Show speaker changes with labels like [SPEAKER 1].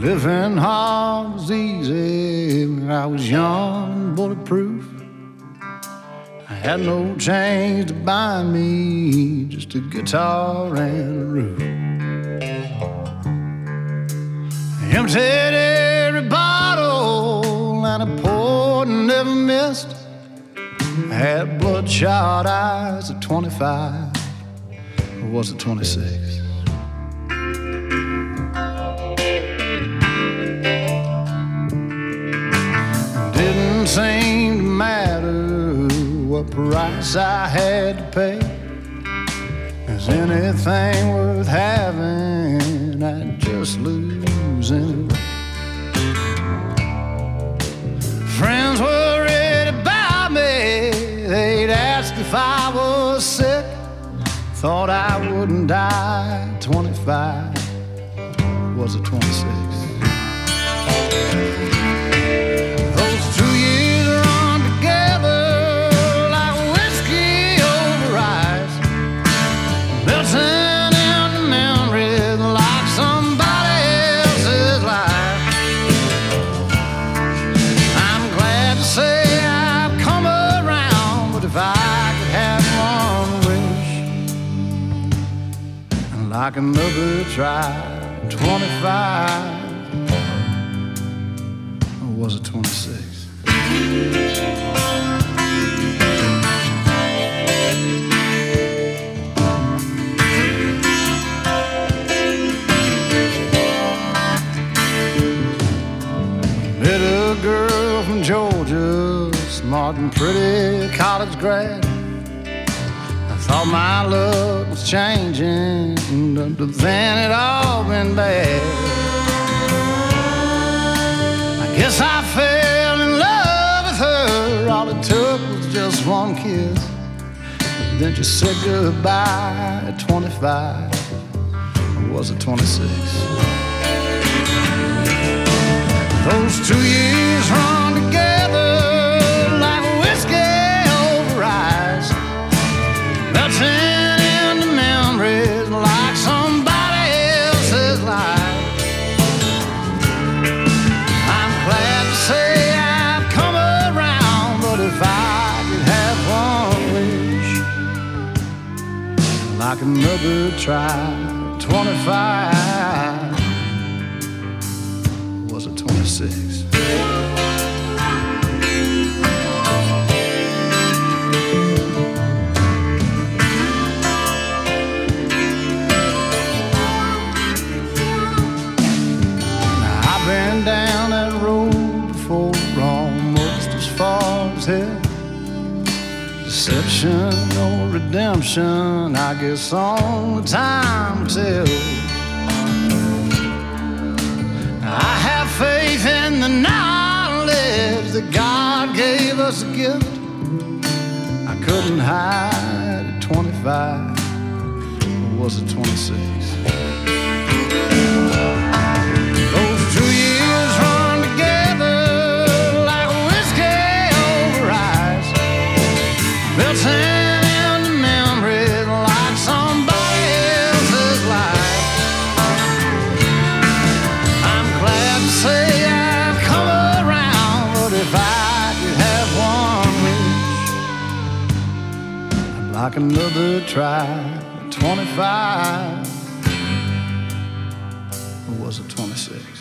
[SPEAKER 1] Living hard was easy when I was young bulletproof. I had no chains to bind me, just a guitar and a roof. I had bloodshot eyes at 25, or was it 26? Didn't seem to matter what price I had to pay. Is anything worth having? I'd just lose Thought I wouldn't die 25. Was a 26? Like another try, 25 or was it 26? Met a girl from Georgia, smart and pretty college grad. Thought my luck was changing, but then it all been bad. I guess I fell in love with her. All it took was just one kiss. Then she said goodbye at 25. Or was it 26? Those two years run like another try, 25, was it 26? Deception or redemption, I guess only time will tell. I have faith in the knowledge that God gave us a gift. I couldn't hide at 25, or was it 26? Like another try at 25. Or was it 26?